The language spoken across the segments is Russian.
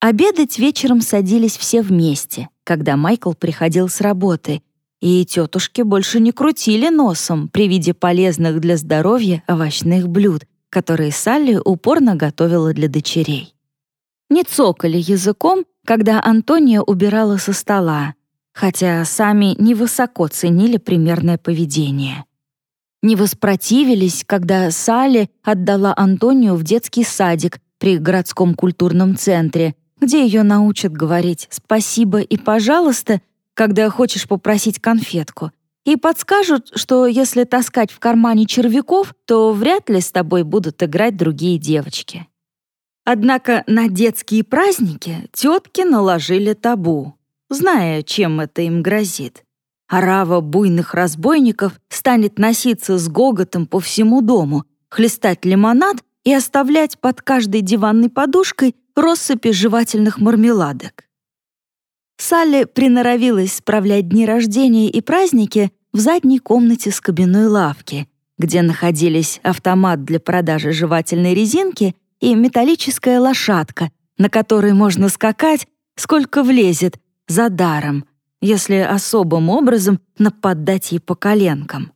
Обедать вечером садились все вместе, когда Майкл приходил с работы, и тетушки больше не крутили носом при виде полезных для здоровья овощных блюд, которые Салли упорно готовила для дочерей. Не цокали языком, когда Антония убирала со стола, хотя сами невысоко ценили примерное поведение. Не воспротивились, когда Салли отдала Антонию в детский садик при городском культурном центре, где ее научат говорить «спасибо» и «пожалуйста», когда хочешь попросить конфетку, и подскажут, что если таскать в кармане червяков, то вряд ли с тобой будут играть другие девочки. Однако на детские праздники тетки наложили табу, зная, чем это им грозит. Арава буйных разбойников станет носиться с гоготом по всему дому, хлестать лимонад и оставлять под каждой диванной подушкой россыпи жевательных мармеладок. Салли приноровилась справлять дни рождения и праздники в задней комнате с кабиной лавки, где находились автомат для продажи жевательной резинки и металлическая лошадка, на которой можно скакать, сколько влезет, за даром, если особым образом нападать ей по коленкам.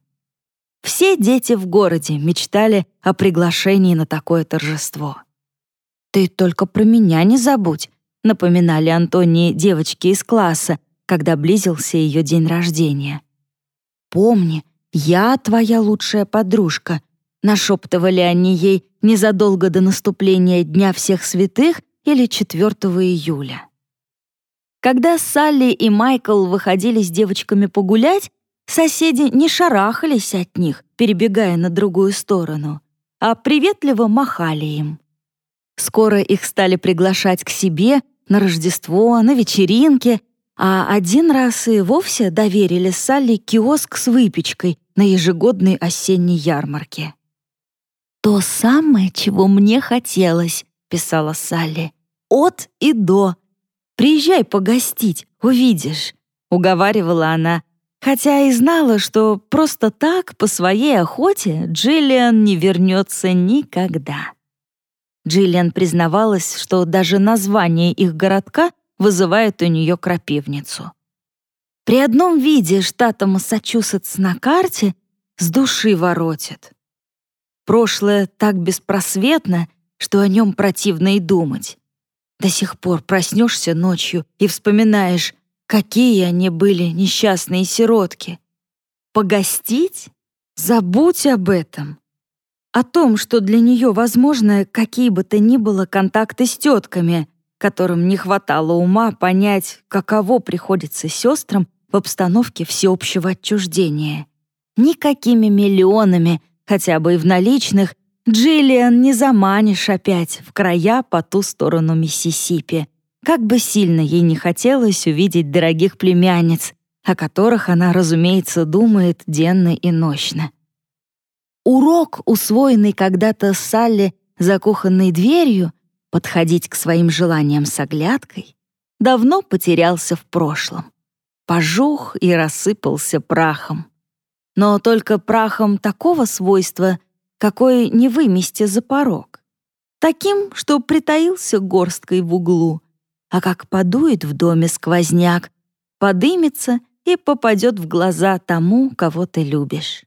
Все дети в городе мечтали о приглашении на такое торжество. «Ты только про меня не забудь», напоминали Антонии девочки из класса, когда близился ее день рождения. «Помни, я твоя лучшая подружка», нашептывали они ей незадолго до наступления Дня всех святых или 4 июля. Когда Салли и Майкл выходили с девочками погулять, соседи не шарахались от них, перебегая на другую сторону, а приветливо махали им. Скоро их стали приглашать к себе на Рождество, на вечеринки, а один раз и вовсе доверили Салли киоск с выпечкой на ежегодной осенней ярмарке. «То самое, чего мне хотелось», — писала Салли. «От и до. Приезжай погостить, увидишь», — уговаривала она, хотя и знала, что просто так, по своей охоте, Джиллиан не вернется никогда. Джиллиан признавалась, что даже название их городка вызывает у нее крапивницу. При одном виде штата Массачусетс на карте с души воротит. Прошлое так беспросветно, что о нем противно и думать. До сих пор проснешься ночью и вспоминаешь, какие они были несчастные сиротки. Погостить? Забудь об этом о том, что для нее возможны какие бы то ни было контакты с тетками, которым не хватало ума понять, каково приходится сестрам в обстановке всеобщего отчуждения. Никакими миллионами, хотя бы и в наличных, Джиллиан не заманишь опять в края по ту сторону Миссисипи. Как бы сильно ей не хотелось увидеть дорогих племянниц, о которых она, разумеется, думает денно и нощно. Урок, усвоенный когда-то Салли за кухонной дверью, подходить к своим желаниям с оглядкой, давно потерялся в прошлом. Пожух и рассыпался прахом. Но только прахом такого свойства, какой не вымести за порог. Таким, что притаился горсткой в углу, а как подует в доме сквозняк, подымется и попадет в глаза тому, кого ты любишь.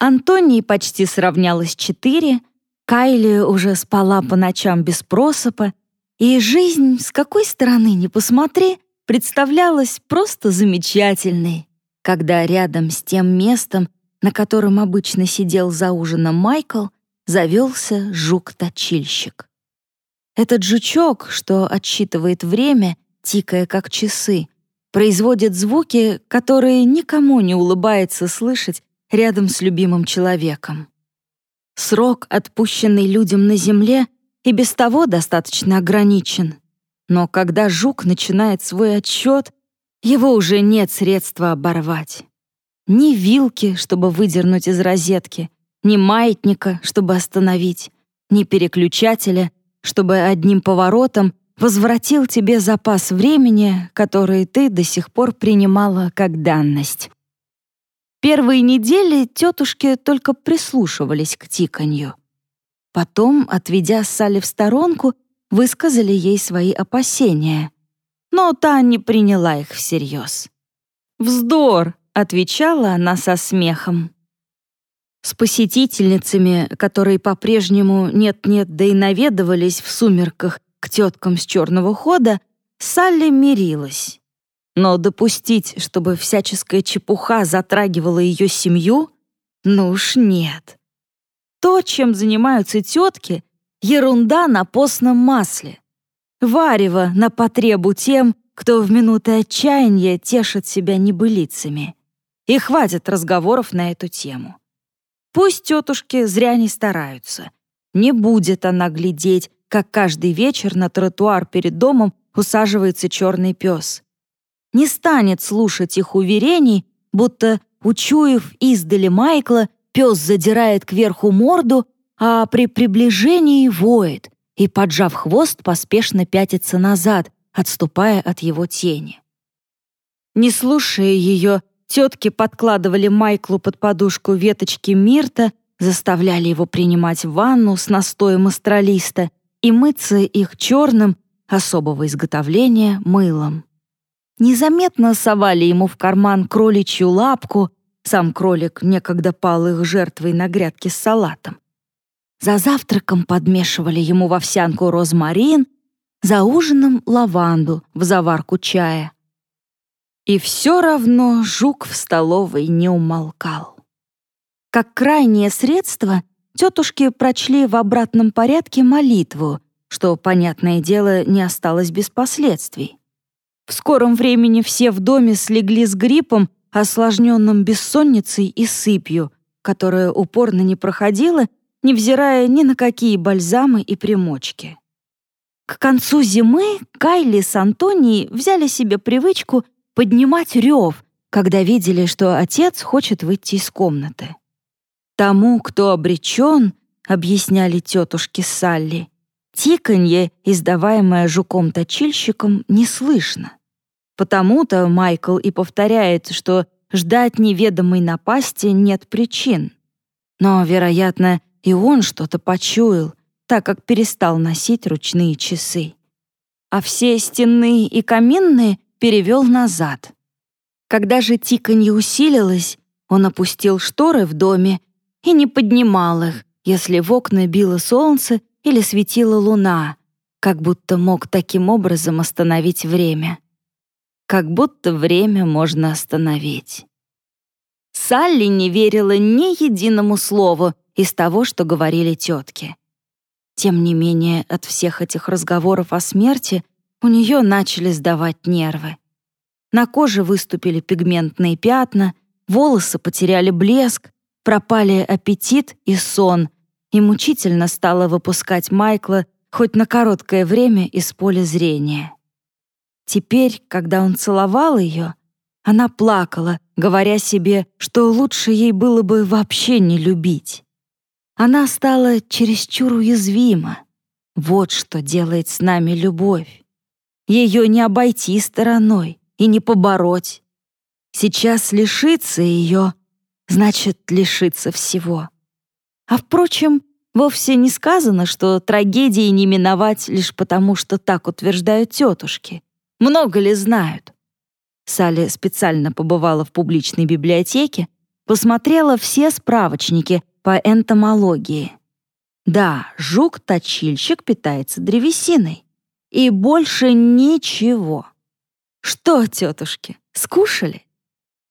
Антонии почти сравнялось четыре, Кайли уже спала по ночам без просыпа, и жизнь, с какой стороны ни посмотри, представлялась просто замечательной, когда рядом с тем местом, на котором обычно сидел за ужином Майкл, завелся жук-точильщик. Этот жучок, что отсчитывает время, тикая как часы, производит звуки, которые никому не улыбается слышать рядом с любимым человеком. Срок, отпущенный людям на земле, и без того достаточно ограничен. Но когда жук начинает свой отсчет, его уже нет средства оборвать. Ни вилки, чтобы выдернуть из розетки, ни маятника, чтобы остановить, ни переключателя, чтобы одним поворотом возвратил тебе запас времени, который ты до сих пор принимала как данность. Первые недели тетушки только прислушивались к тиканью. Потом, отведя Салли в сторонку, высказали ей свои опасения, но та не приняла их всерьез. «Вздор!» — отвечала она со смехом. С посетительницами, которые по-прежнему нет-нет, да и наведывались в сумерках к теткам с черного хода, Салли мирилась. Но допустить, чтобы всяческая чепуха затрагивала ее семью, ну уж нет. То, чем занимаются тетки, ерунда на постном масле. Варево на потребу тем, кто в минуты отчаяния тешит себя небылицами. И хватит разговоров на эту тему. Пусть тетушки зря не стараются. Не будет она глядеть, как каждый вечер на тротуар перед домом усаживается черный пес. Не станет слушать их уверений, будто, учуяв издали Майкла, пес задирает кверху морду, а при приближении воет и, поджав хвост, поспешно пятится назад, отступая от его тени. Не слушая ее, тетки подкладывали Майклу под подушку веточки мирта, заставляли его принимать ванну с настоем астралиста и мыться их черным, особого изготовления, мылом. Незаметно совали ему в карман кроличью лапку, сам кролик некогда пал их жертвой на грядке с салатом. За завтраком подмешивали ему в овсянку розмарин, за ужином — лаванду в заварку чая. И все равно жук в столовой не умолкал. Как крайнее средство тетушки прочли в обратном порядке молитву, что, понятное дело, не осталось без последствий. В скором времени все в доме слегли с гриппом, осложненным бессонницей и сыпью, которая упорно не проходила, невзирая ни на какие бальзамы и примочки. К концу зимы Кайли с Антонией взяли себе привычку поднимать рев, когда видели, что отец хочет выйти из комнаты. Тому, кто обречен, объясняли тетушки Салли, тиканье, издаваемое жуком-точильщиком, не слышно. Потому-то Майкл и повторяет, что ждать неведомой напасти нет причин. Но, вероятно, и он что-то почуял, так как перестал носить ручные часы. А все стенные и каминные перевел назад. Когда же тиканье усилилось, он опустил шторы в доме и не поднимал их, если в окна било солнце или светила луна, как будто мог таким образом остановить время как будто время можно остановить. Салли не верила ни единому слову из того, что говорили тетки. Тем не менее, от всех этих разговоров о смерти у нее начали сдавать нервы. На коже выступили пигментные пятна, волосы потеряли блеск, пропали аппетит и сон, и мучительно стало выпускать Майкла хоть на короткое время из поля зрения. Теперь, когда он целовал ее, она плакала, говоря себе, что лучше ей было бы вообще не любить. Она стала чересчур уязвима. Вот что делает с нами любовь. Ее не обойти стороной и не побороть. Сейчас лишиться ее значит лишиться всего. А впрочем, вовсе не сказано, что трагедии не миновать лишь потому, что так утверждают тетушки. Много ли знают? Салли специально побывала в публичной библиотеке, посмотрела все справочники по энтомологии. Да, жук-точильщик питается древесиной. И больше ничего. Что, тетушки, скушали?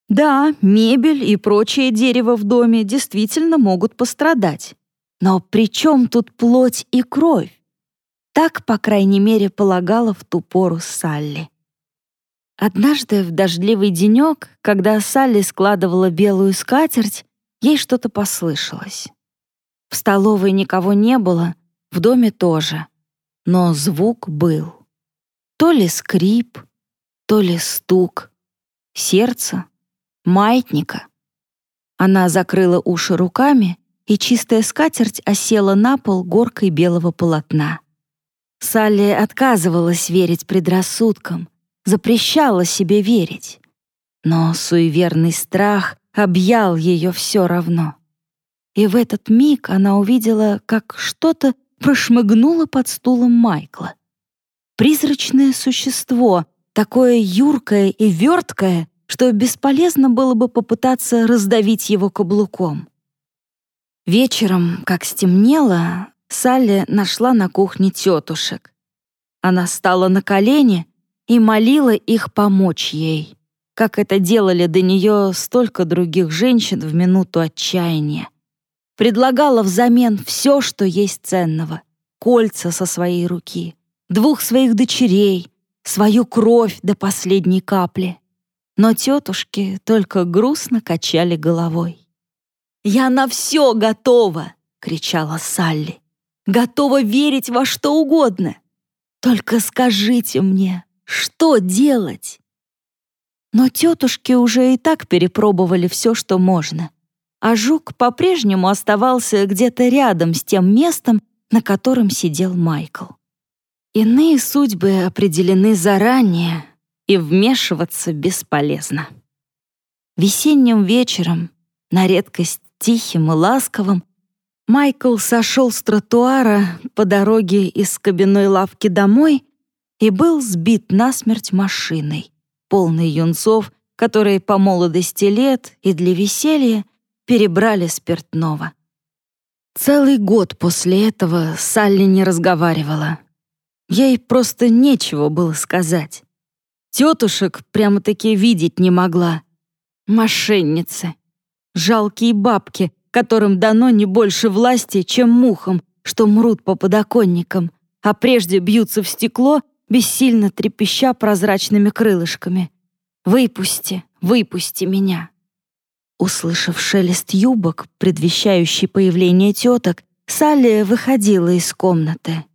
Да, мебель и прочее дерево в доме действительно могут пострадать. Но при чем тут плоть и кровь? Так, по крайней мере, полагала в ту пору Салли. Однажды в дождливый денек, когда Салли складывала белую скатерть, ей что-то послышалось. В столовой никого не было, в доме тоже. Но звук был. То ли скрип, то ли стук. Сердце, маятника. Она закрыла уши руками, и чистая скатерть осела на пол горкой белого полотна. Салли отказывалась верить предрассудкам, запрещала себе верить. Но суеверный страх объял ее все равно. И в этот миг она увидела, как что-то прошмыгнула под стулом Майкла. Призрачное существо, такое юркое и верткое, что бесполезно было бы попытаться раздавить его каблуком. Вечером, как стемнело, Салли нашла на кухне тетушек. Она стала на колени и молила их помочь ей, как это делали до нее столько других женщин в минуту отчаяния. Предлагала взамен все, что есть ценного. Кольца со своей руки, двух своих дочерей, свою кровь до последней капли. Но тетушки только грустно качали головой. «Я на все готова!» — кричала Салли. «Готова верить во что угодно! Только скажите мне, что делать?» Но тетушки уже и так перепробовали все, что можно. А жук по-прежнему оставался где-то рядом с тем местом, на котором сидел Майкл. Иные судьбы определены заранее, и вмешиваться бесполезно. Весенним вечером, на редкость тихим и ласковым, Майкл сошел с тротуара по дороге из кабиной лавки домой и был сбит насмерть машиной, полной юнцов, которые по молодости лет и для веселья перебрали спиртного. Целый год после этого Салли не разговаривала. Ей просто нечего было сказать. Тетушек прямо-таки видеть не могла. Мошенницы. Жалкие бабки, которым дано не больше власти, чем мухам, что мрут по подоконникам, а прежде бьются в стекло, бессильно трепеща прозрачными крылышками. «Выпусти, выпусти меня!» Услышав шелест юбок, предвещающий появление теток, Салли выходила из комнаты.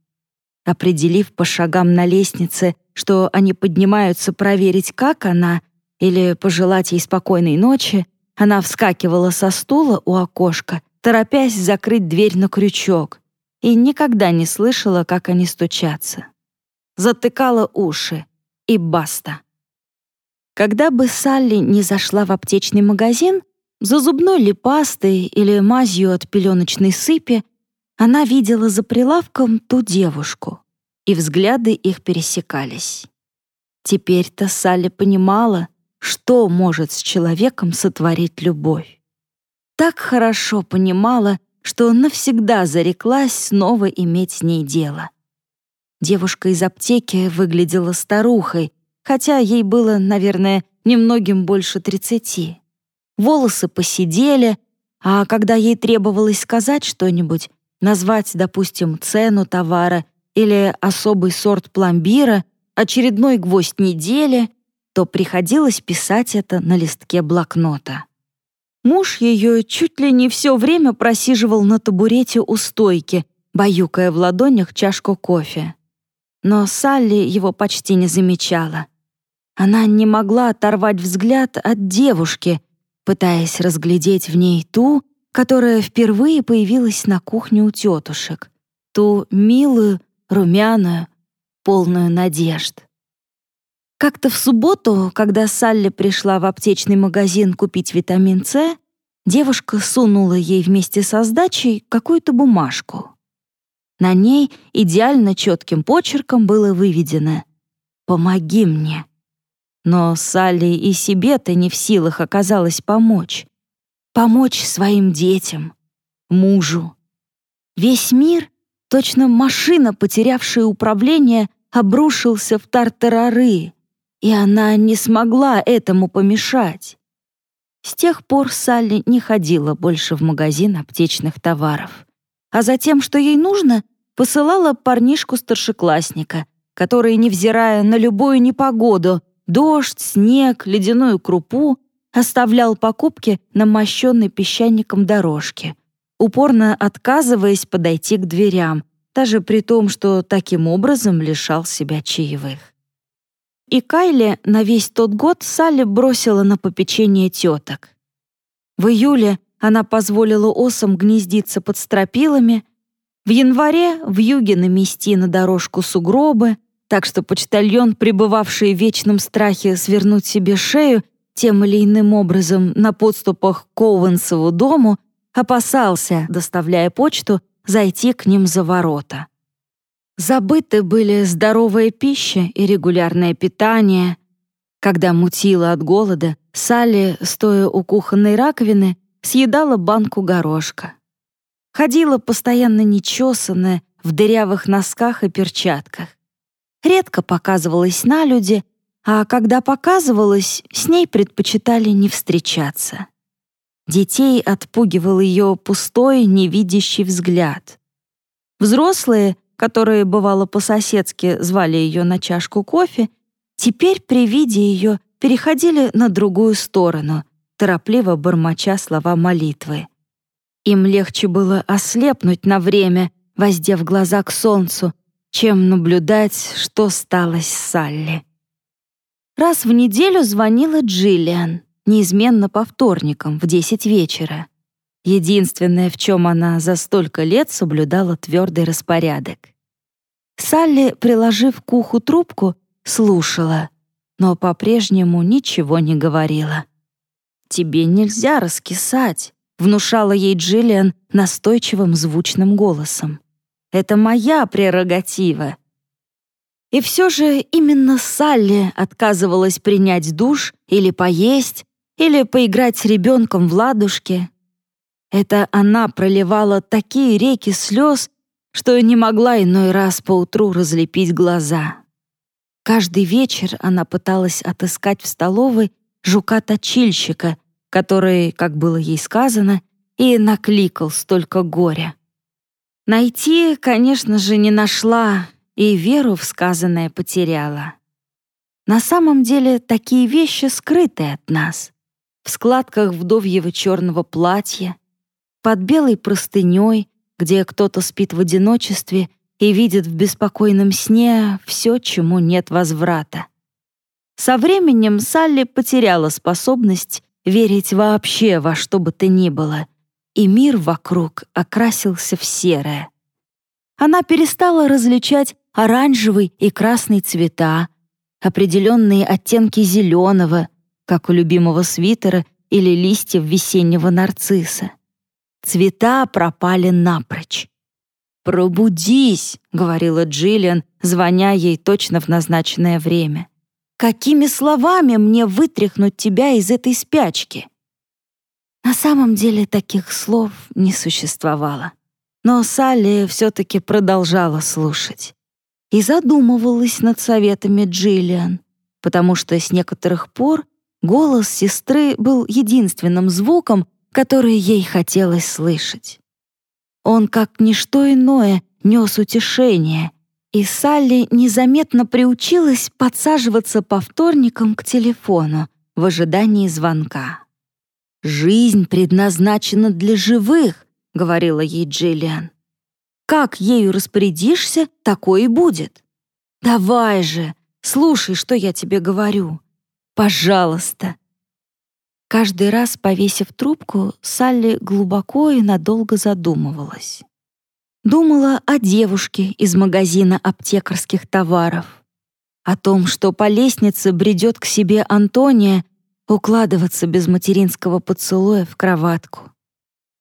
Определив по шагам на лестнице, что они поднимаются проверить, как она, или пожелать ей спокойной ночи, она вскакивала со стула у окошка, торопясь закрыть дверь на крючок, и никогда не слышала, как они стучатся. Затыкала уши, и баста. Когда бы Салли не зашла в аптечный магазин, за зубной ли пастой или мазью от пеленочной сыпи, она видела за прилавком ту девушку, и взгляды их пересекались. Теперь-то Салли понимала, что может с человеком сотворить любовь. Так хорошо понимала, что навсегда зареклась снова иметь с ней дело. Девушка из аптеки выглядела старухой, хотя ей было, наверное, немногим больше тридцати. Волосы посидели, а когда ей требовалось сказать что-нибудь, назвать, допустим, цену товара или особый сорт пломбира, очередной гвоздь недели, то приходилось писать это на листке блокнота. Муж ее чуть ли не все время просиживал на табурете у стойки, баюкая в ладонях чашку кофе. Но Салли его почти не замечала. Она не могла оторвать взгляд от девушки, пытаясь разглядеть в ней ту, которая впервые появилась на кухне у тетушек, ту милую, румяную, полную надежд. Как-то в субботу, когда Салли пришла в аптечный магазин купить витамин С, девушка сунула ей вместе со сдачей какую-то бумажку. На ней идеально четким почерком было выведено «Помоги мне». Но Салли и себе-то не в силах оказалось помочь. Помочь своим детям, мужу. Весь мир, точно машина, потерявшая управление, обрушился в тартарары, и она не смогла этому помешать. С тех пор Салли не ходила больше в магазин аптечных товаров. А затем, что ей нужно, посылала парнишку-старшеклассника, который, невзирая на любую непогоду, дождь, снег, ледяную крупу, оставлял покупки на мощенной песчаником дорожке, упорно отказываясь подойти к дверям, даже при том, что таким образом лишал себя чаевых. И Кайле на весь тот год Салли бросила на попечение теток. В июле она позволила осам гнездиться под стропилами, в январе в юге намести на дорожку сугробы, так что почтальон, пребывавший в вечном страхе свернуть себе шею тем или иным образом на подступах к Коуэнсову дому, опасался, доставляя почту, зайти к ним за ворота. Забыты были здоровая пища и регулярное питание. Когда мутила от голода, Салли, стоя у кухонной раковины, съедала банку горошка. Ходила постоянно нечесанная, в дырявых носках и перчатках. Редко показывалась на люди, а когда показывалась, с ней предпочитали не встречаться. Детей отпугивал ее пустой, невидящий взгляд. Взрослые, которые, бывало, по-соседски звали ее на чашку кофе, теперь при виде ее переходили на другую сторону, торопливо бормоча слова молитвы. Им легче было ослепнуть на время, воздев глаза к солнцу, чем наблюдать, что стало с Салли. Раз в неделю звонила Джиллиан, неизменно по вторникам в 10 вечера. Единственное, в чем она за столько лет соблюдала твердый распорядок. Салли, приложив к уху трубку, слушала, но по-прежнему ничего не говорила. «Тебе нельзя раскисать», — внушала ей Джиллиан настойчивым звучным голосом. «Это моя прерогатива». И все же именно Салли отказывалась принять душ или поесть, или поиграть с ребенком в ладушки. Это она проливала такие реки слез, что не могла иной раз поутру разлепить глаза. Каждый вечер она пыталась отыскать в столовой жука-точильщика, который, как было ей сказано, и накликал столько горя. Найти, конечно же, не нашла, и веру в сказанное потеряла. На самом деле такие вещи скрыты от нас в складках вдовьего черного платья, под белой простыней, где кто-то спит в одиночестве и видит в беспокойном сне все, чему нет возврата. Со временем Салли потеряла способность верить вообще во что бы то ни было, и мир вокруг окрасился в серое. Она перестала различать оранжевый и красный цвета, определенные оттенки зеленого, как у любимого свитера или листьев весеннего нарцисса. Цвета пропали напрочь. «Пробудись», — говорила Джиллиан, звоня ей точно в назначенное время. «Какими словами мне вытряхнуть тебя из этой спячки?» На самом деле таких слов не существовало. Но Салли все-таки продолжала слушать и задумывалась над советами Джиллиан, потому что с некоторых пор Голос сестры был единственным звуком, который ей хотелось слышать. Он, как ничто иное, нес утешение, и Салли незаметно приучилась подсаживаться по вторникам к телефону в ожидании звонка. «Жизнь предназначена для живых», — говорила ей Джиллиан. «Как ею распорядишься, такое и будет. Давай же, слушай, что я тебе говорю. Пожалуйста!» Каждый раз, повесив трубку, Салли глубоко и надолго задумывалась. Думала о девушке из магазина аптекарских товаров, о том, что по лестнице бредет к себе Антония укладываться без материнского поцелуя в кроватку.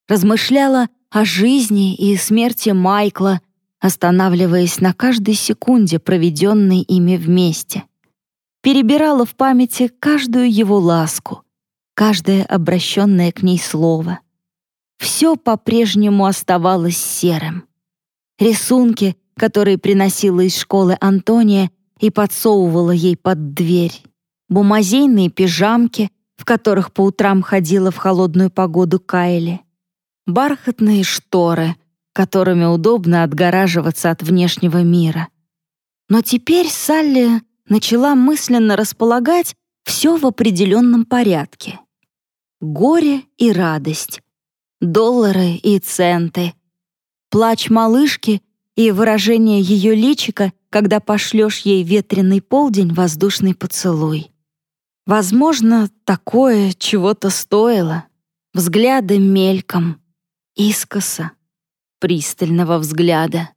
Размышляла о жизни и смерти Майкла, останавливаясь на каждой секунде, проведенной ими вместе — перебирала в памяти каждую его ласку, каждое обращенное к ней слово. Все по-прежнему оставалось серым. Рисунки, которые приносила из школы Антония и подсовывала ей под дверь, бумазейные пижамки, в которых по утрам ходила в холодную погоду Кайли, бархатные шторы, которыми удобно отгораживаться от внешнего мира. Но теперь Салли начала мысленно располагать все в определенном порядке. Горе и радость, доллары и центы, плач малышки и выражение ее личика, когда пошлешь ей ветреный полдень воздушный поцелуй. Возможно, такое чего-то стоило. Взгляды мельком, искоса, пристального взгляда.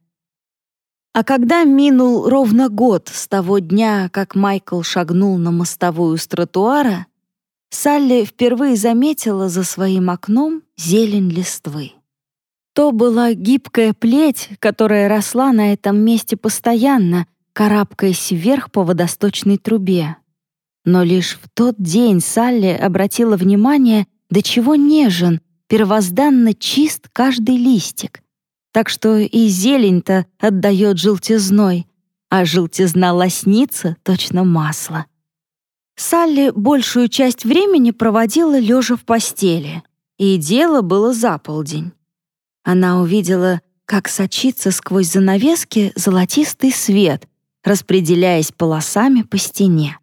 А когда минул ровно год с того дня, как Майкл шагнул на мостовую с тротуара, Салли впервые заметила за своим окном зелень листвы. то была гибкая плеть, которая росла на этом месте постоянно, карабкаясь вверх по водосточной трубе. Но лишь в тот день Салли обратила внимание, до чего нежен, первозданно чист каждый листик. Так что и зелень-то отдает желтизной, а желтизна лоснится точно масло. Салли большую часть времени проводила лежа в постели, и дело было за полдень. Она увидела, как сочится сквозь занавески золотистый свет, распределяясь полосами по стене.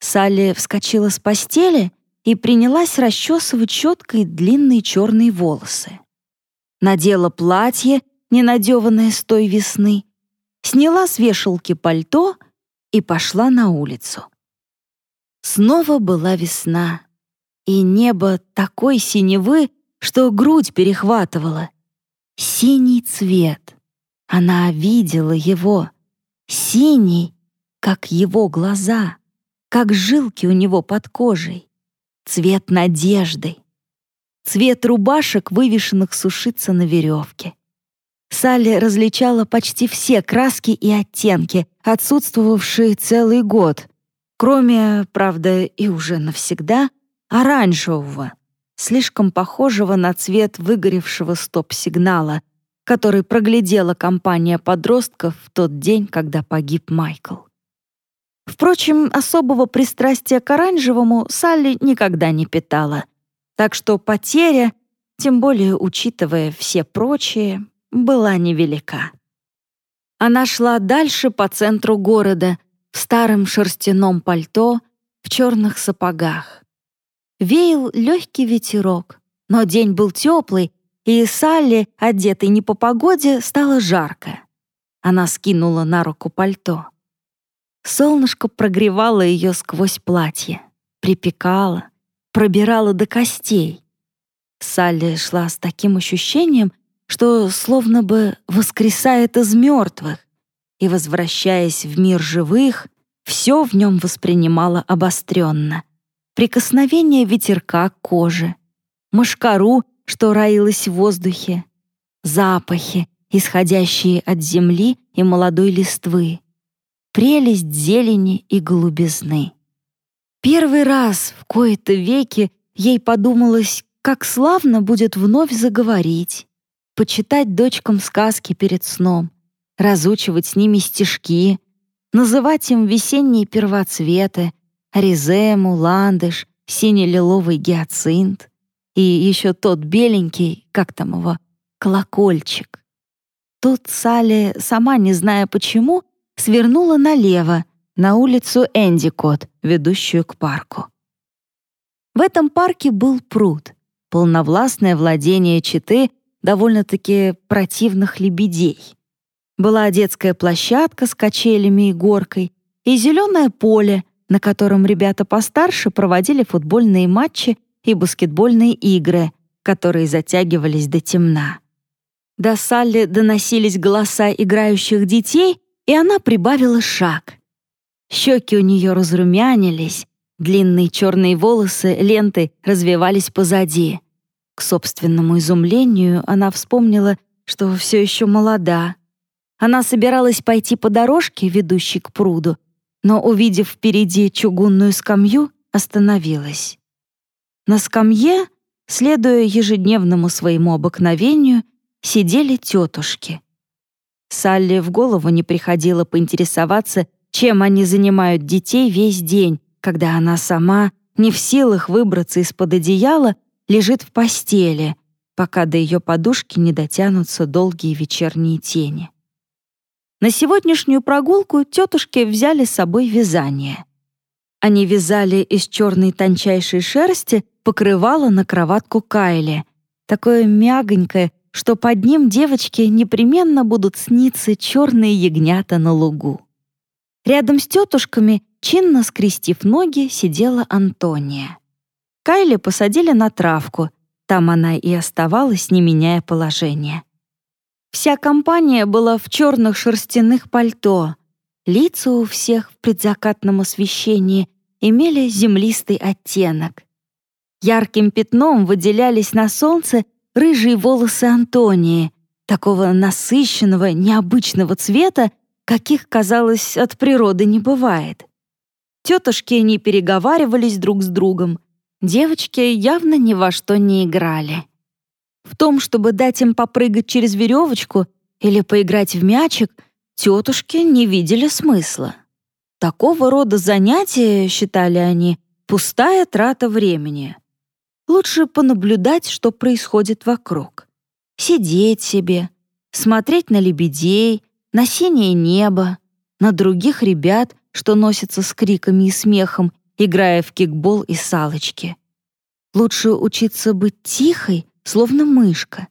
Салли вскочила с постели и принялась расчесывать щеткой длинные черные волосы. Надела платье, ненадеванное с той весны, сняла с вешалки пальто и пошла на улицу. Снова была весна, и небо такой синевы, что грудь перехватывала. Синий цвет. Она видела его. Синий, как его глаза, как жилки у него под кожей. Цвет надежды. Цвет рубашек, вывешенных сушиться на веревке. Салли различала почти все краски и оттенки, отсутствовавшие целый год, Кроме, правда, и уже навсегда, оранжевого, слишком похожего на цвет выгоревшего стоп-сигнала, который проглядела компания подростков в тот день, когда погиб Майкл. Впрочем, особого пристрастия к оранжевому Салли никогда не питала, так что потеря, тем более учитывая все прочие, была невелика. Она шла дальше по центру города, в старом шерстяном пальто, в черных сапогах. Веял легкий ветерок, но день был теплый, и Салли, одетой не по погоде, стало жарко. Она скинула на руку пальто. Солнышко прогревало ее сквозь платье, припекало, пробирало до костей. Салли шла с таким ощущением, что словно бы воскресает из мертвых, и, возвращаясь в мир живых, все в нем воспринимала обостренно. Прикосновение ветерка к коже, мошкару, что роилась в воздухе, запахи, исходящие от земли и молодой листвы, прелесть зелени и голубизны. Первый раз в кои-то веки ей подумалось, как славно будет вновь заговорить, почитать дочкам сказки перед сном, разучивать с ними стишки, называть им весенние первоцветы, резему, ландыш, сине-лиловый гиацинт и еще тот беленький, как там его, колокольчик. Тут Салли, сама не зная почему, свернула налево, на улицу Эндикот, ведущую к парку. В этом парке был пруд, полновластное владение читы довольно-таки противных лебедей. Была детская площадка с качелями и горкой и зеленое поле, на котором ребята постарше проводили футбольные матчи и баскетбольные игры, которые затягивались до темна. До Салли доносились голоса играющих детей, и она прибавила шаг. Щеки у нее разрумянились, длинные черные волосы ленты развивались позади. К собственному изумлению она вспомнила, что все еще молода, она собиралась пойти по дорожке, ведущей к пруду, но, увидев впереди чугунную скамью, остановилась. На скамье, следуя ежедневному своему обыкновению, сидели тетушки. Салли в голову не приходило поинтересоваться, чем они занимают детей весь день, когда она сама, не в силах выбраться из-под одеяла, лежит в постели, пока до ее подушки не дотянутся долгие вечерние тени. На сегодняшнюю прогулку тетушки взяли с собой вязание. Они вязали из черной тончайшей шерсти покрывало на кроватку Кайли, такое мягонькое, что под ним девочке непременно будут сниться черные ягнята на лугу. Рядом с тетушками, чинно скрестив ноги, сидела Антония. Кайли посадили на травку, там она и оставалась, не меняя положение. Вся компания была в черных шерстяных пальто. Лица у всех в предзакатном освещении имели землистый оттенок. Ярким пятном выделялись на солнце рыжие волосы Антонии, такого насыщенного, необычного цвета, каких, казалось, от природы не бывает. Тетушки не переговаривались друг с другом. Девочки явно ни во что не играли. В том, чтобы дать им попрыгать через веревочку или поиграть в мячик, тетушки не видели смысла. Такого рода занятия, считали они, пустая трата времени. Лучше понаблюдать, что происходит вокруг. Сидеть себе, смотреть на лебедей, на синее небо, на других ребят, что носятся с криками и смехом, играя в кикбол и салочки. Лучше учиться быть тихой, словно мышка.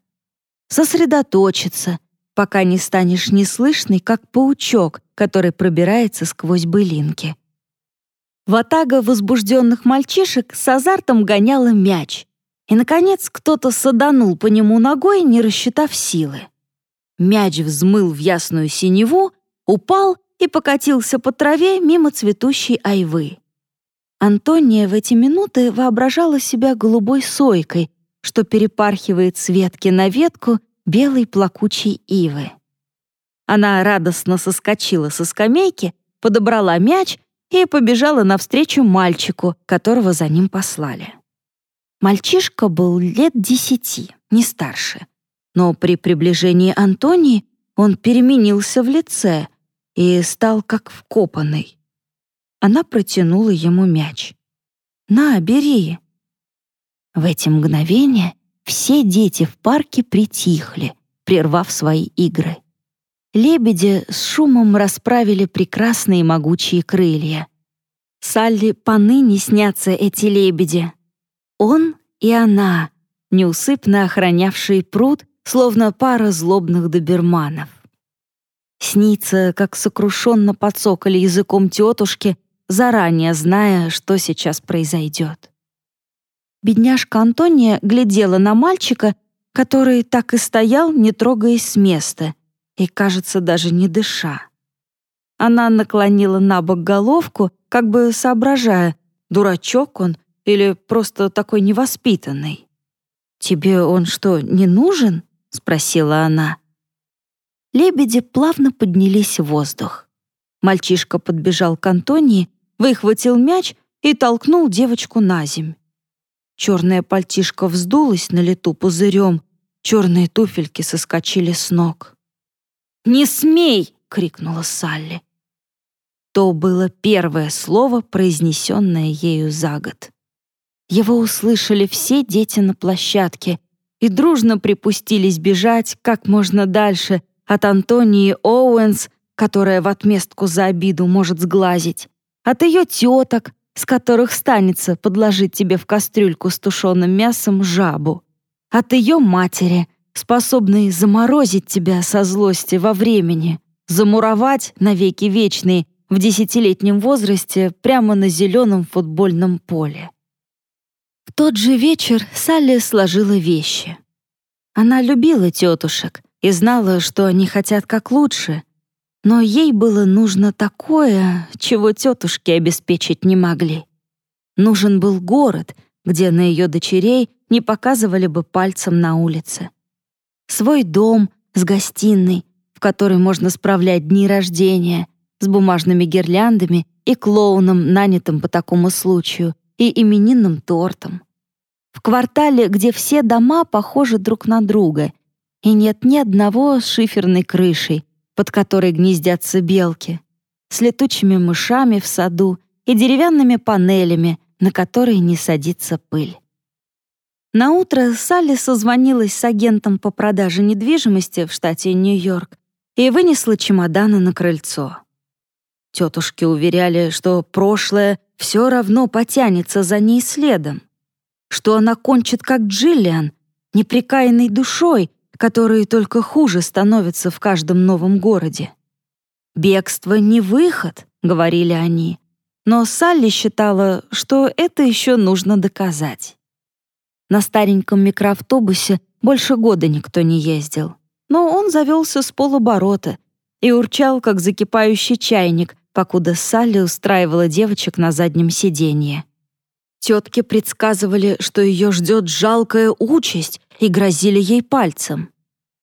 Сосредоточиться, пока не станешь неслышной, как паучок, который пробирается сквозь былинки. Ватага возбужденных мальчишек с азартом гоняла мяч. И, наконец, кто-то саданул по нему ногой, не рассчитав силы. Мяч взмыл в ясную синеву, упал и покатился по траве мимо цветущей айвы. Антония в эти минуты воображала себя голубой сойкой, что перепархивает с ветки на ветку белой плакучей ивы. Она радостно соскочила со скамейки, подобрала мяч и побежала навстречу мальчику, которого за ним послали. Мальчишка был лет десяти, не старше. Но при приближении Антонии он переменился в лице и стал как вкопанный. Она протянула ему мяч. «На, бери!» В эти мгновения все дети в парке притихли, прервав свои игры. Лебеди с шумом расправили прекрасные могучие крылья. Салли поныне снятся эти лебеди. Он и она, неусыпно охранявшие пруд, словно пара злобных доберманов. Снится, как сокрушенно подсокали языком тетушки, заранее зная, что сейчас произойдет. Бедняжка Антония глядела на мальчика, который так и стоял, не трогаясь с места, и, кажется, даже не дыша. Она наклонила на бок головку, как бы соображая, дурачок он или просто такой невоспитанный. «Тебе он что, не нужен?» — спросила она. Лебеди плавно поднялись в воздух. Мальчишка подбежал к Антонии, выхватил мяч и толкнул девочку на земь. Черная пальтишка вздулась на лету пузырем, черные туфельки соскочили с ног. «Не смей!» — крикнула Салли. То было первое слово, произнесенное ею за год. Его услышали все дети на площадке и дружно припустились бежать как можно дальше от Антонии Оуэнс, которая в отместку за обиду может сглазить, от ее теток, с которых станется подложить тебе в кастрюльку с тушеным мясом жабу, от ее матери, способной заморозить тебя со злости во времени, замуровать навеки вечные в десятилетнем возрасте прямо на зеленом футбольном поле. В тот же вечер Салли сложила вещи. Она любила тетушек и знала, что они хотят как лучше — но ей было нужно такое, чего тетушки обеспечить не могли. Нужен был город, где на ее дочерей не показывали бы пальцем на улице. Свой дом с гостиной, в которой можно справлять дни рождения, с бумажными гирляндами и клоуном, нанятым по такому случаю, и именинным тортом. В квартале, где все дома похожи друг на друга, и нет ни одного с шиферной крышей, под которой гнездятся белки, с летучими мышами в саду и деревянными панелями, на которые не садится пыль. Наутро Салли созвонилась с агентом по продаже недвижимости в штате Нью-Йорк и вынесла чемоданы на крыльцо. Тетушки уверяли, что прошлое все равно потянется за ней следом, что она кончит как Джиллиан, неприкаянной душой, которые только хуже становятся в каждом новом городе. «Бегство не выход», — говорили они, но Салли считала, что это еще нужно доказать. На стареньком микроавтобусе больше года никто не ездил, но он завелся с полоборота и урчал, как закипающий чайник, покуда Салли устраивала девочек на заднем сиденье. Тетки предсказывали, что ее ждет жалкая участь, и грозили ей пальцем.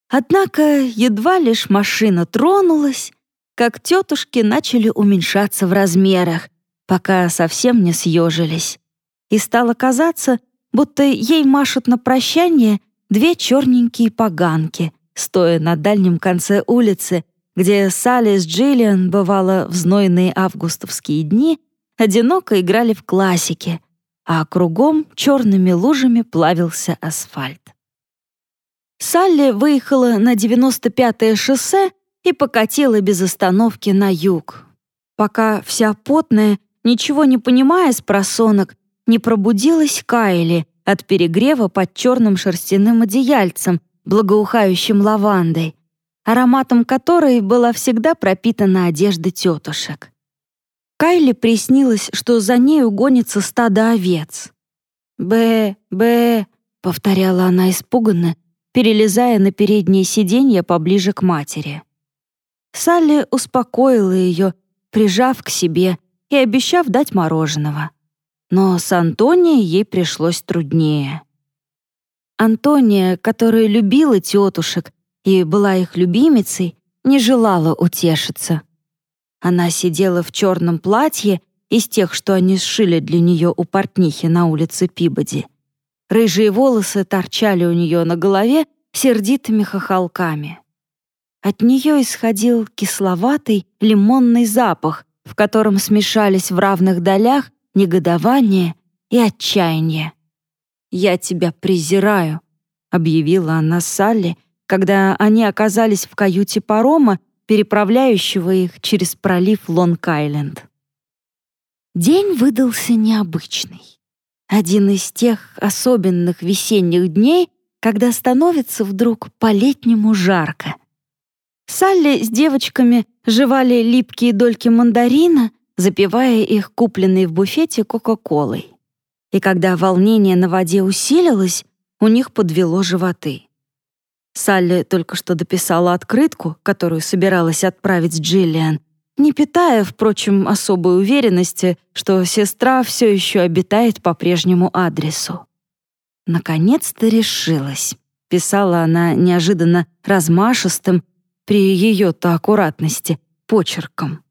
Однако едва лишь машина тронулась, как тетушки начали уменьшаться в размерах, пока совсем не съежились. И стало казаться, будто ей машут на прощание две черненькие поганки, стоя на дальнем конце улицы, где Салли с Джиллиан, бывало, в знойные августовские дни, одиноко играли в классике, а кругом черными лужами плавился асфальт. Салли выехала на 95-е шоссе и покатила без остановки на юг, пока вся потная, ничего не понимая с просонок, не пробудилась Кайли от перегрева под черным шерстяным одеяльцем, благоухающим лавандой, ароматом которой была всегда пропитана одежда тетушек. Кайли приснилось, что за ней угонится стадо овец. «Б, Б», — повторяла она испуганно, перелезая на переднее сиденье поближе к матери. Салли успокоила ее, прижав к себе и обещав дать мороженого. Но с Антонией ей пришлось труднее. Антония, которая любила тетушек и была их любимицей, не желала утешиться. Она сидела в черном платье из тех, что они сшили для нее у портнихи на улице Пибоди. Рыжие волосы торчали у нее на голове сердитыми хохолками. От нее исходил кисловатый лимонный запах, в котором смешались в равных долях негодование и отчаяние. «Я тебя презираю», — объявила она Салли, когда они оказались в каюте парома, переправляющего их через пролив Лонг-Айленд. День выдался необычный. Один из тех особенных весенних дней, когда становится вдруг по-летнему жарко. Салли с девочками жевали липкие дольки мандарина, запивая их купленной в буфете Кока-Колой. И когда волнение на воде усилилось, у них подвело животы. Салли только что дописала открытку, которую собиралась отправить Джиллиан, не питая, впрочем, особой уверенности, что сестра все еще обитает по прежнему адресу. «Наконец-то решилась», — писала она неожиданно размашистым, при ее-то аккуратности, почерком.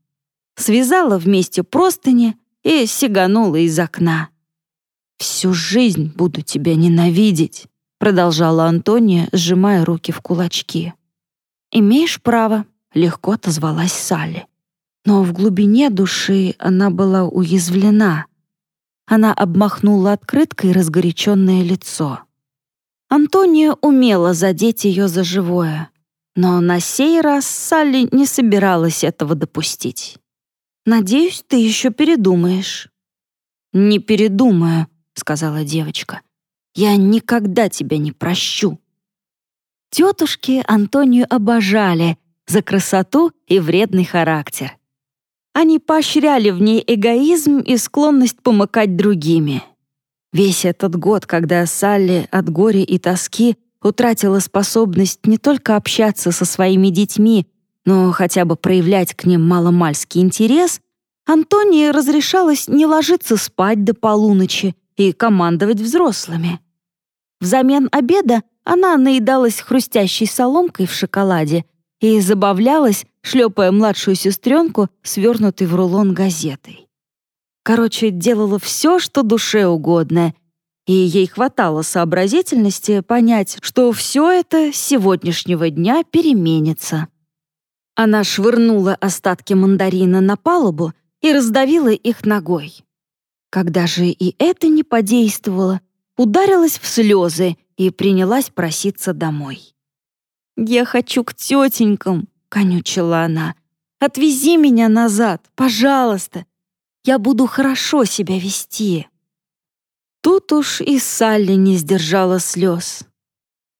Связала вместе простыни и сиганула из окна. «Всю жизнь буду тебя ненавидеть», — продолжала Антония, сжимая руки в кулачки. «Имеешь право», — легко отозвалась Салли. Но в глубине души она была уязвлена. Она обмахнула открыткой разгоряченное лицо. Антония умела задеть ее за живое, но на сей раз Салли не собиралась этого допустить. «Надеюсь, ты еще передумаешь». «Не передумаю», — сказала девочка. «Я никогда тебя не прощу». Тетушки Антонию обожали за красоту и вредный характер. Они поощряли в ней эгоизм и склонность помыкать другими. Весь этот год, когда Салли от горя и тоски утратила способность не только общаться со своими детьми, но хотя бы проявлять к ним маломальский интерес, Антонии разрешалось не ложиться спать до полуночи и командовать взрослыми. Взамен обеда она наедалась хрустящей соломкой в шоколаде и забавлялась, шлепая младшую сестренку, свернутой в рулон газетой. Короче, делала все, что душе угодно, и ей хватало сообразительности понять, что все это с сегодняшнего дня переменится. Она швырнула остатки мандарина на палубу и раздавила их ногой. Когда же и это не подействовало, ударилась в слезы и принялась проситься домой. «Я хочу к тетенькам», — конючила она. «Отвези меня назад, пожалуйста. Я буду хорошо себя вести». Тут уж и Салли не сдержала слез.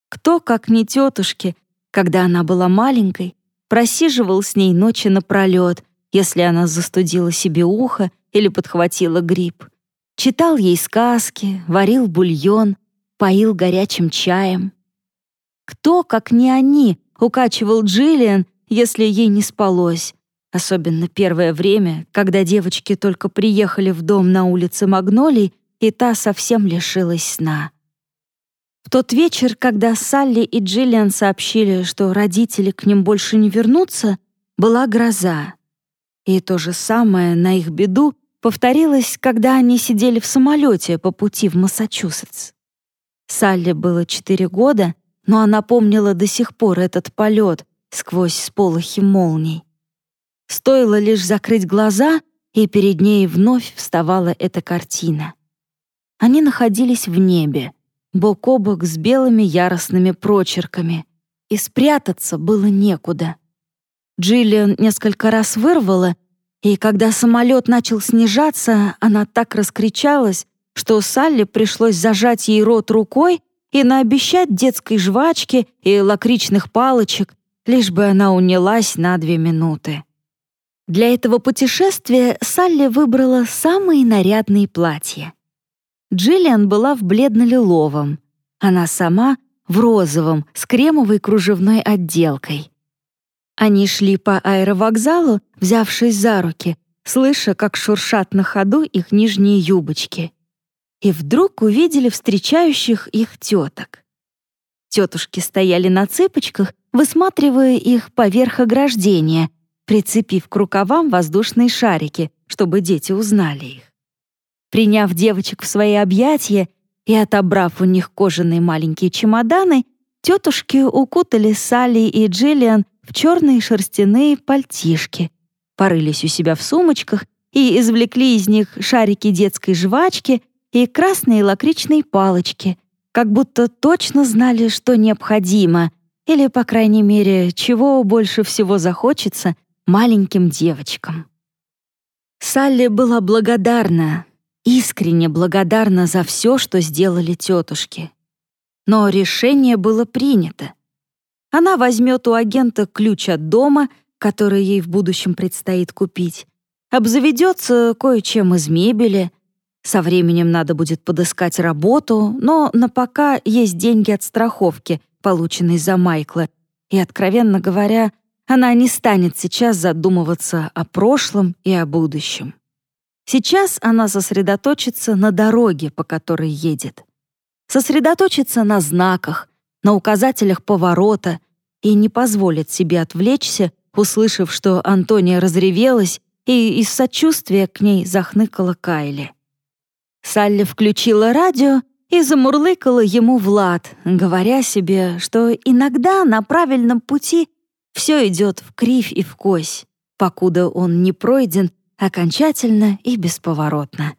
Кто, как не тетушки, когда она была маленькой, просиживал с ней ночи напролет, если она застудила себе ухо или подхватила грипп. Читал ей сказки, варил бульон, поил горячим чаем. Кто, как не они, укачивал Джиллиан, если ей не спалось, особенно первое время, когда девочки только приехали в дом на улице Магнолий, и та совсем лишилась сна. В тот вечер, когда Салли и Джиллиан сообщили, что родители к ним больше не вернутся, была гроза. И то же самое, на их беду, повторилось, когда они сидели в самолете по пути в Массачусетс. Салли было четыре года, но она помнила до сих пор этот полет сквозь сполохи молний. Стоило лишь закрыть глаза, и перед ней вновь вставала эта картина. Они находились в небе, бок о бок с белыми яростными прочерками, и спрятаться было некуда. Джиллиан несколько раз вырвала, и когда самолет начал снижаться, она так раскричалась, что Салли пришлось зажать ей рот рукой и наобещать детской жвачки и лакричных палочек, лишь бы она унялась на две минуты. Для этого путешествия Салли выбрала самые нарядные платья. Джиллиан была в бледно-лиловом, она сама в розовом с кремовой кружевной отделкой. Они шли по аэровокзалу, взявшись за руки, слыша, как шуршат на ходу их нижние юбочки. И вдруг увидели встречающих их теток. Тетушки стояли на цыпочках, высматривая их поверх ограждения — прицепив к рукавам воздушные шарики, чтобы дети узнали их. Приняв девочек в свои объятия и отобрав у них кожаные маленькие чемоданы, тетушки укутали Салли и Джиллиан в черные шерстяные пальтишки, порылись у себя в сумочках и извлекли из них шарики детской жвачки и красные лакричные палочки, как будто точно знали, что необходимо, или, по крайней мере, чего больше всего захочется маленьким девочкам. Салли была благодарна, искренне благодарна за все, что сделали тетушки. Но решение было принято. Она возьмет у агента ключ от дома, который ей в будущем предстоит купить, обзаведется кое-чем из мебели. Со временем надо будет подыскать работу, но на пока есть деньги от страховки, полученной за Майкла, и, откровенно говоря, она не станет сейчас задумываться о прошлом и о будущем. Сейчас она сосредоточится на дороге, по которой едет. Сосредоточится на знаках, на указателях поворота и не позволит себе отвлечься, услышав, что Антония разревелась и из сочувствия к ней захныкала Кайли. Салли включила радио и замурлыкала ему Влад, говоря себе, что иногда на правильном пути все идет в кривь и в кось, покуда он не пройден окончательно и бесповоротно.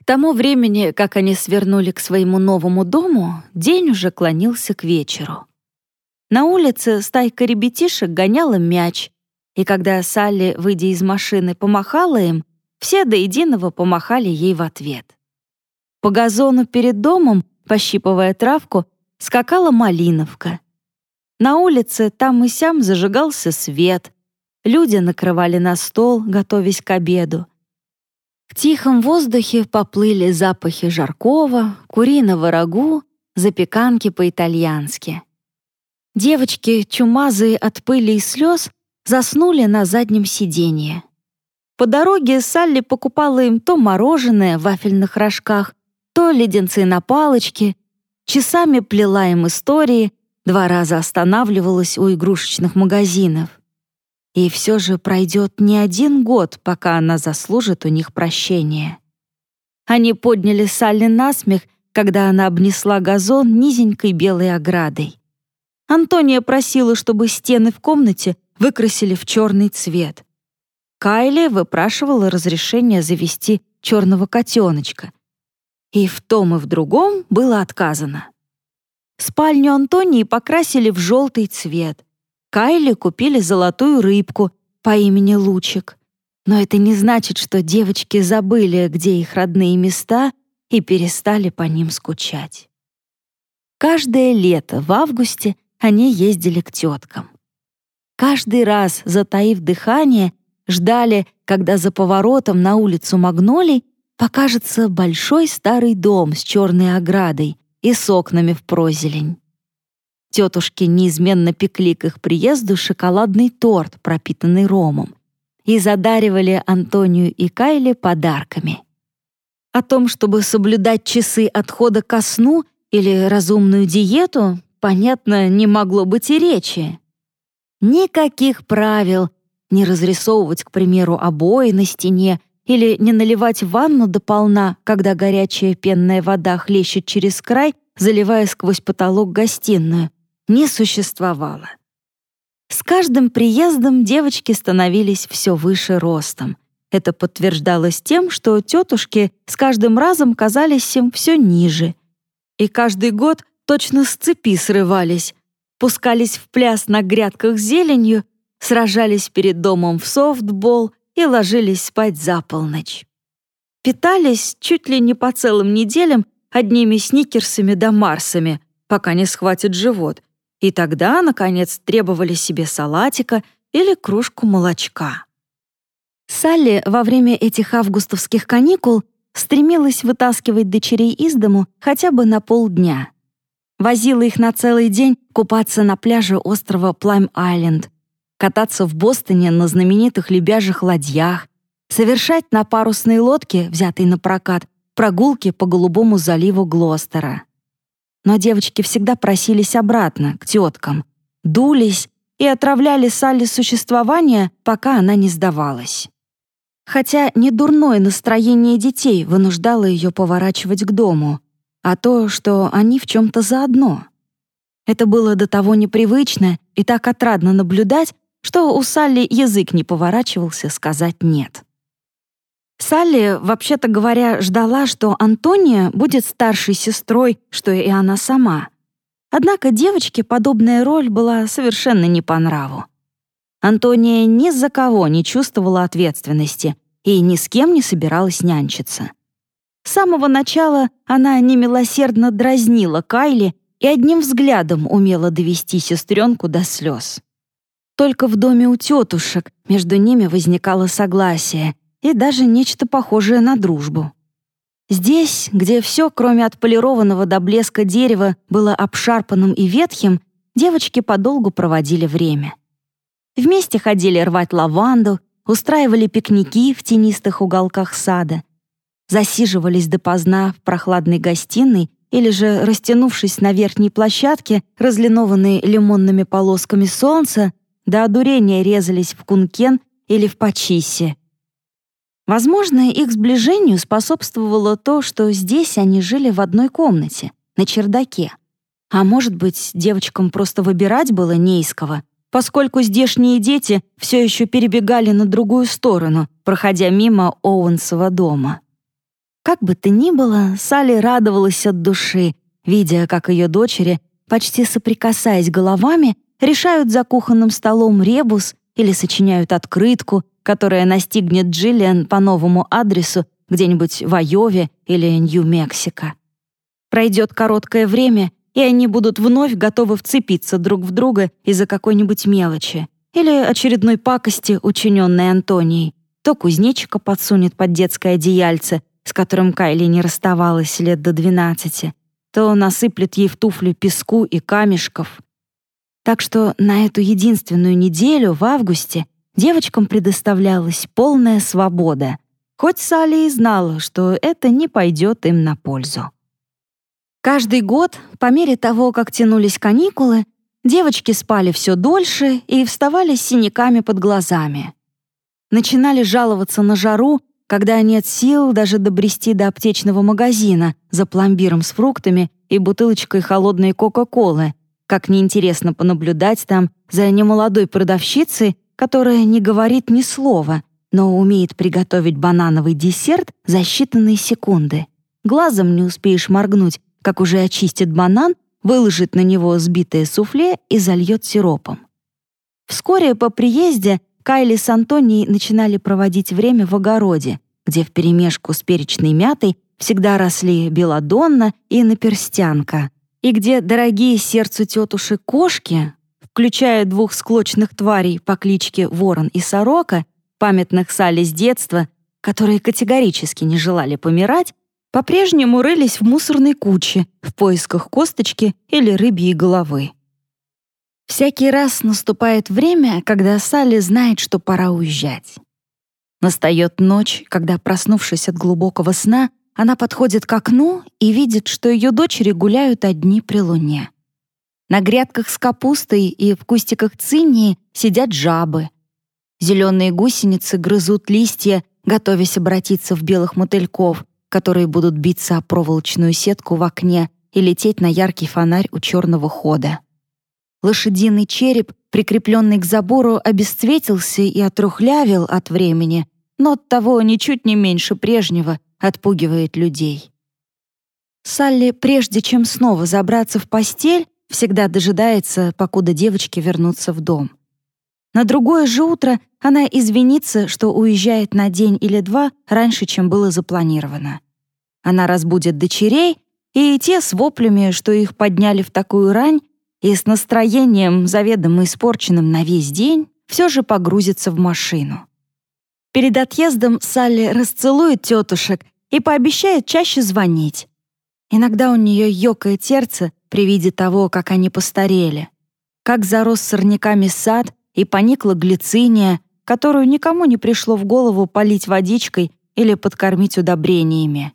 К тому времени, как они свернули к своему новому дому, день уже клонился к вечеру. На улице стайка ребятишек гоняла мяч, и когда Салли, выйдя из машины, помахала им, все до единого помахали ей в ответ. По газону перед домом, пощипывая травку, скакала малиновка — на улице там и сям зажигался свет. Люди накрывали на стол, готовясь к обеду. В тихом воздухе поплыли запахи жаркого, куриного рагу, запеканки по-итальянски. Девочки, чумазые от пыли и слез, заснули на заднем сиденье. По дороге Салли покупала им то мороженое в вафельных рожках, то леденцы на палочке, часами плела им истории, Два раза останавливалась у игрушечных магазинов. И все же пройдет не один год, пока она заслужит у них прощения. Они подняли Салли на смех, когда она обнесла газон низенькой белой оградой. Антония просила, чтобы стены в комнате выкрасили в черный цвет. Кайли выпрашивала разрешение завести черного котеночка. И в том и в другом было отказано. Спальню Антонии покрасили в желтый цвет. Кайли купили золотую рыбку по имени Лучик. Но это не значит, что девочки забыли, где их родные места, и перестали по ним скучать. Каждое лето в августе они ездили к теткам. Каждый раз, затаив дыхание, ждали, когда за поворотом на улицу Магнолий покажется большой старый дом с черной оградой, и с окнами в прозелень. Тетушки неизменно пекли к их приезду шоколадный торт, пропитанный ромом, и задаривали Антонию и Кайле подарками. О том, чтобы соблюдать часы отхода ко сну или разумную диету, понятно, не могло быть и речи. Никаких правил не разрисовывать, к примеру, обои на стене или не наливать ванну до полна, когда горячая пенная вода хлещет через край, заливая сквозь потолок гостиную, не существовало. С каждым приездом девочки становились все выше ростом. Это подтверждалось тем, что тетушки с каждым разом казались им все ниже. И каждый год точно с цепи срывались, пускались в пляс на грядках с зеленью, сражались перед домом в софтбол и ложились спать за полночь. Питались чуть ли не по целым неделям одними сникерсами да марсами, пока не схватит живот, и тогда, наконец, требовали себе салатика или кружку молочка. Салли во время этих августовских каникул стремилась вытаскивать дочерей из дому хотя бы на полдня — Возила их на целый день купаться на пляже острова Плайм-Айленд, кататься в Бостоне на знаменитых лебяжьих ладьях, совершать на парусной лодке, взятой на прокат, прогулки по голубому заливу Глостера. Но девочки всегда просились обратно, к теткам, дулись и отравляли Салли существование, пока она не сдавалась. Хотя недурное настроение детей вынуждало ее поворачивать к дому — а то, что они в чем-то заодно. Это было до того непривычно и так отрадно наблюдать, что у Салли язык не поворачивался сказать «нет». Салли, вообще-то говоря, ждала, что Антония будет старшей сестрой, что и она сама. Однако девочке подобная роль была совершенно не по нраву. Антония ни за кого не чувствовала ответственности и ни с кем не собиралась нянчиться. С самого начала она немилосердно дразнила Кайли и одним взглядом умела довести сестренку до слез. Только в доме у тетушек между ними возникало согласие и даже нечто похожее на дружбу. Здесь, где все, кроме отполированного до блеска дерева, было обшарпанным и ветхим, девочки подолгу проводили время. Вместе ходили рвать лаванду, устраивали пикники в тенистых уголках сада — засиживались допоздна в прохладной гостиной или же, растянувшись на верхней площадке, разлинованной лимонными полосками солнца, до одурения резались в кункен или в пачисе. Возможно, их сближению способствовало то, что здесь они жили в одной комнате, на чердаке. А может быть, девочкам просто выбирать было не из кого, поскольку здешние дети все еще перебегали на другую сторону, проходя мимо Оуэнсова дома. Как бы то ни было, Салли радовалась от души, видя, как ее дочери, почти соприкасаясь головами, решают за кухонным столом ребус или сочиняют открытку, которая настигнет Джиллиан по новому адресу где-нибудь в Айове или Нью-Мексико. Пройдет короткое время, и они будут вновь готовы вцепиться друг в друга из-за какой-нибудь мелочи или очередной пакости, учиненной Антонией. То кузнечика подсунет под детское одеяльце, с которым Кайли не расставалась лет до двенадцати, то насыплет ей в туфли песку и камешков. Так что на эту единственную неделю в августе девочкам предоставлялась полная свобода, хоть Салли и знала, что это не пойдет им на пользу. Каждый год, по мере того, как тянулись каникулы, девочки спали все дольше и вставали с синяками под глазами. Начинали жаловаться на жару когда нет сил даже добрести до аптечного магазина за пломбиром с фруктами и бутылочкой холодной Кока-Колы, как неинтересно понаблюдать там за немолодой продавщицей, которая не говорит ни слова, но умеет приготовить банановый десерт за считанные секунды. Глазом не успеешь моргнуть, как уже очистит банан, выложит на него сбитое суфле и зальет сиропом. Вскоре по приезде Кайли с Антонией начинали проводить время в огороде, где вперемешку с перечной мятой всегда росли белодонна и наперстянка, и где дорогие сердцу тетуши кошки, включая двух склочных тварей по кличке Ворон и Сорока, памятных Салли с детства, которые категорически не желали помирать, по-прежнему рылись в мусорной куче в поисках косточки или рыбьей головы. Всякий раз наступает время, когда Салли знает, что пора уезжать. Настает ночь, когда, проснувшись от глубокого сна, она подходит к окну и видит, что ее дочери гуляют одни при луне. На грядках с капустой и в кустиках цинии сидят жабы. Зеленые гусеницы грызут листья, готовясь обратиться в белых мотыльков, которые будут биться о проволочную сетку в окне и лететь на яркий фонарь у черного хода. Лошадиный череп, прикрепленный к забору, обесцветился и отрухлявил от времени, но от того ничуть не меньше прежнего отпугивает людей. Салли, прежде чем снова забраться в постель, всегда дожидается, покуда девочки вернутся в дом. На другое же утро она извинится, что уезжает на день или два раньше, чем было запланировано. Она разбудит дочерей, и те с воплями, что их подняли в такую рань, и с настроением, заведомо испорченным на весь день, все же погрузятся в машину. Перед отъездом Салли расцелует тетушек и пообещает чаще звонить. Иногда у нее ёкает сердце при виде того, как они постарели, как зарос сорняками сад и поникла глициния, которую никому не пришло в голову полить водичкой или подкормить удобрениями.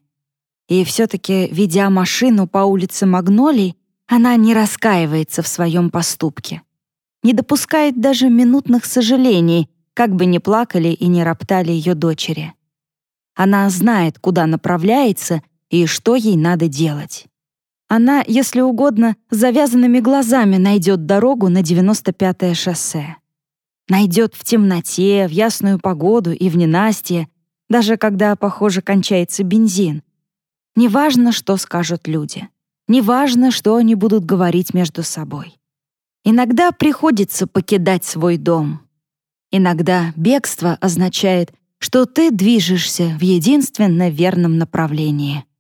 И все-таки, ведя машину по улице Магнолий, она не раскаивается в своем поступке. Не допускает даже минутных сожалений, как бы ни плакали и не роптали ее дочери. Она знает, куда направляется и что ей надо делать. Она, если угодно, завязанными глазами найдет дорогу на 95-е шоссе. Найдет в темноте, в ясную погоду и в ненастье, даже когда, похоже, кончается бензин. Неважно, что скажут люди. Неважно, что они будут говорить между собой. Иногда приходится покидать свой дом. Иногда бегство означает, что ты движешься в единственно верном направлении —